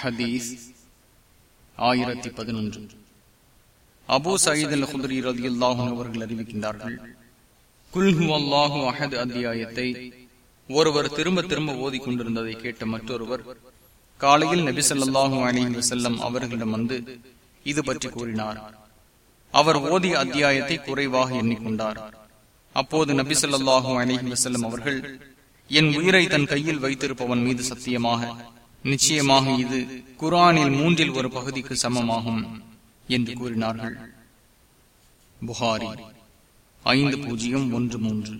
ஹதீஸ் ஆயிரத்தி பதினொன்று. அபு சயீத் அல் ஹுதரி ரதி அல்லாஹும் அவர்கள் அறிவிக்கின்றார்கள் குல்ஹு அல்லாஹு அஹது அத்தியாயத்தை ஒருவர் திரும்ப திரும்ப ஓதி கொண்டிருந்ததை கேட்ட மற்றொருவர் காலையில் நபிசல்லாஹு ஸல்லல்லாஹு அலைஹி அவர்களிடம் வந்து இது பற்றி கூறினார். அவர் ஓதிய அத்தியாயத்தை குறைவாக எண்ணிக்கொண்டார். அப்போது நபி ஸல்லல்லாஹு அலைஹி வஸல்லம் அவர்கள் என் உயிரை தன் கையில் வைத்திருப்பவன் மீது சத்தியமாக நிச்சயமாக இது குரானில் மூன்றில் ஒரு பகுதிக்கு சமமாகும் என்று கூறினார்கள். புகாரி ஐந்து பூஜ்ஜியம் ஒன்று மூன்று.